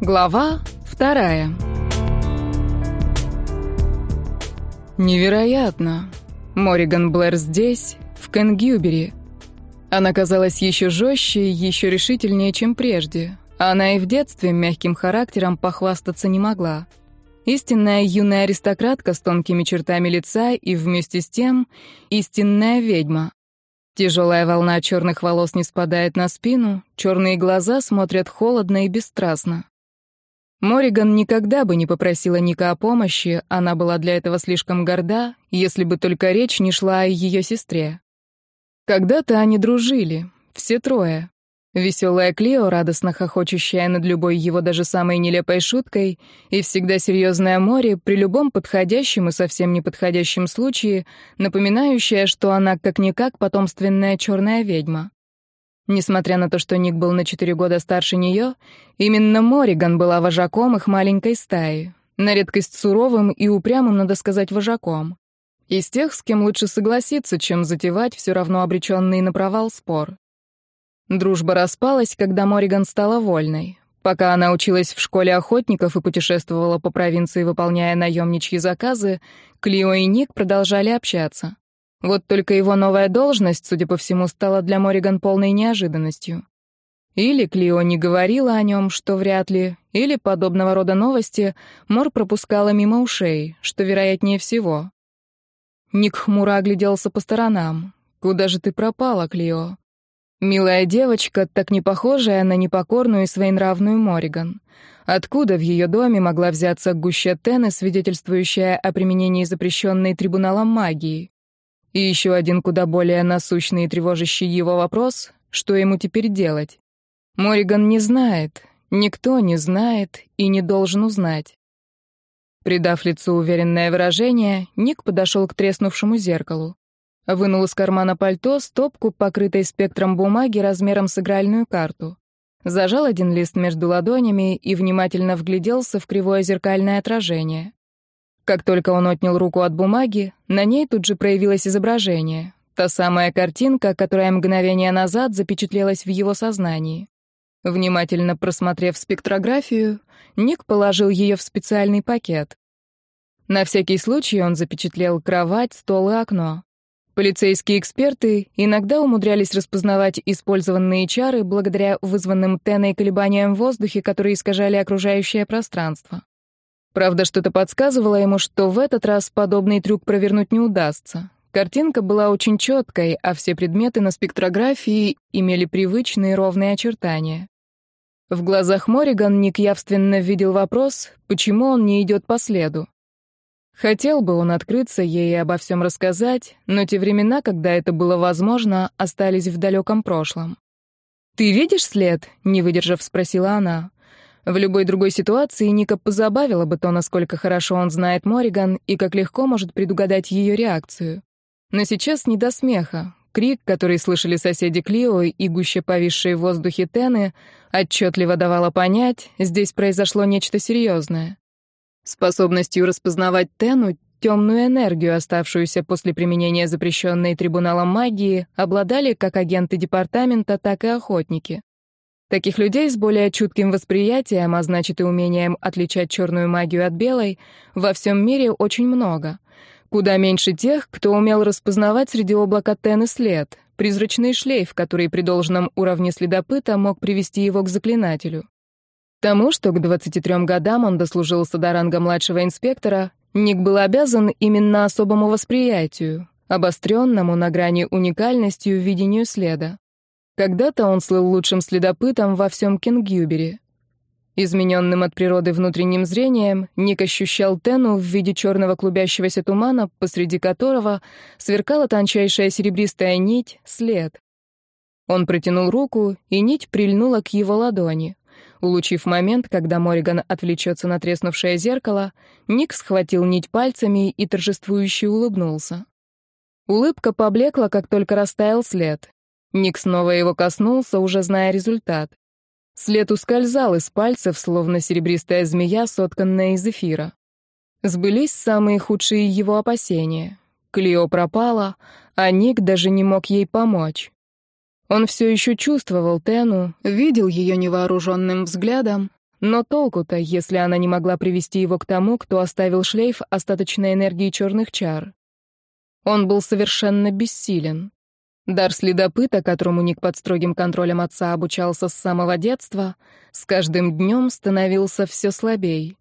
Глава вторая. Невероятно. Мориган Блэр здесь, в Кенгюбери. Она казалась еще жестче, еще решительнее, чем прежде. Она и в детстве мягким характером похвастаться не могла. Истинная юная аристократка с тонкими чертами лица и вместе с тем истинная ведьма. Тяжелая волна черных волос не спадает на спину, черные глаза смотрят холодно и бесстрастно. Мориган никогда бы не попросила Ника о помощи, она была для этого слишком горда, если бы только речь не шла о ее сестре. Когда-то они дружили, все трое. Веселая Клео, радостно хохочущая над любой его даже самой нелепой шуткой, и всегда серьезное море при любом подходящем и совсем неподходящем случае, напоминающая, что она как-никак потомственная черная ведьма. Несмотря на то, что Ник был на четыре года старше нее, именно Мориган была вожаком их маленькой стаи. На редкость суровым и упрямым, надо сказать, вожаком. Из тех, с кем лучше согласиться, чем затевать все равно обреченный на провал спор. Дружба распалась, когда Мориган стала вольной. Пока она училась в школе охотников и путешествовала по провинции, выполняя наемничьи заказы, Клио и Ник продолжали общаться. Вот только его новая должность, судя по всему, стала для Мориган полной неожиданностью. Или Клио не говорила о нем, что вряд ли, или подобного рода новости Мор пропускала мимо ушей, что вероятнее всего. Ник хмуро огляделся по сторонам. «Куда же ты пропала, Клио?» Милая девочка, так не похожая на непокорную и своенравную Мориган. Откуда в ее доме могла взяться гуща Тены, свидетельствующая о применении запрещенной трибуналом магии? И еще один куда более насущный и тревожащий его вопрос — что ему теперь делать? Мориган не знает, никто не знает и не должен узнать. Придав лицу уверенное выражение, Ник подошел к треснувшему зеркалу. Вынул из кармана пальто стопку, покрытой спектром бумаги размером с игральную карту. Зажал один лист между ладонями и внимательно вгляделся в кривое зеркальное отражение. Как только он отнял руку от бумаги, на ней тут же проявилось изображение. Та самая картинка, которая мгновение назад запечатлелась в его сознании. Внимательно просмотрев спектрографию, Ник положил ее в специальный пакет. На всякий случай он запечатлел кровать, стол и окно. Полицейские эксперты иногда умудрялись распознавать использованные чары благодаря вызванным теной колебаниям в воздухе, которые искажали окружающее пространство. Правда, что-то подсказывало ему, что в этот раз подобный трюк провернуть не удастся. Картинка была очень четкой, а все предметы на спектрографии имели привычные ровные очертания. В глазах Мориган Ник явственно видел вопрос, почему он не идет по следу. Хотел бы он открыться ей и обо всем рассказать, но те времена, когда это было возможно, остались в далеком прошлом. «Ты видишь след?» — не выдержав, спросила она. В любой другой ситуации Ника позабавила бы то, насколько хорошо он знает Мориган и как легко может предугадать ее реакцию. Но сейчас не до смеха. Крик, который слышали соседи Клио и гуще повисшие в воздухе Тены, отчетливо давало понять, здесь произошло нечто серьезное. Способностью распознавать Тену, темную энергию, оставшуюся после применения запрещенной трибуналом магии, обладали как агенты департамента, так и охотники. Таких людей с более чутким восприятием, а значит и умением отличать черную магию от белой, во всем мире очень много. Куда меньше тех, кто умел распознавать среди облака Тен и след, призрачный шлейф, который при должном уровне следопыта мог привести его к заклинателю. Тому, что к 23 годам он дослужился до ранга младшего инспектора, Ник был обязан именно особому восприятию, обостренному на грани уникальностью видению следа. Когда-то он слыл лучшим следопытом во всем Кингюбере. Измененным от природы внутренним зрением, Ник ощущал Тену в виде черного клубящегося тумана, посреди которого сверкала тончайшая серебристая нить, след. Он протянул руку, и нить прильнула к его ладони. Улучив момент, когда Мориган отвлечется на треснувшее зеркало, Ник схватил нить пальцами и торжествующе улыбнулся. Улыбка поблекла, как только растаял след. Ник снова его коснулся, уже зная результат. След ускользал из пальцев, словно серебристая змея, сотканная из эфира. Сбылись самые худшие его опасения. Клио пропала, а Ник даже не мог ей помочь. Он все еще чувствовал Тену, видел ее невооруженным взглядом, Но толку-то, если она не могла привести его к тому, кто оставил шлейф остаточной энергии черных чар? Он был совершенно бессилен. Дар следопыта, которому Ник под строгим контролем отца обучался с самого детства, с каждым днем становился все слабей.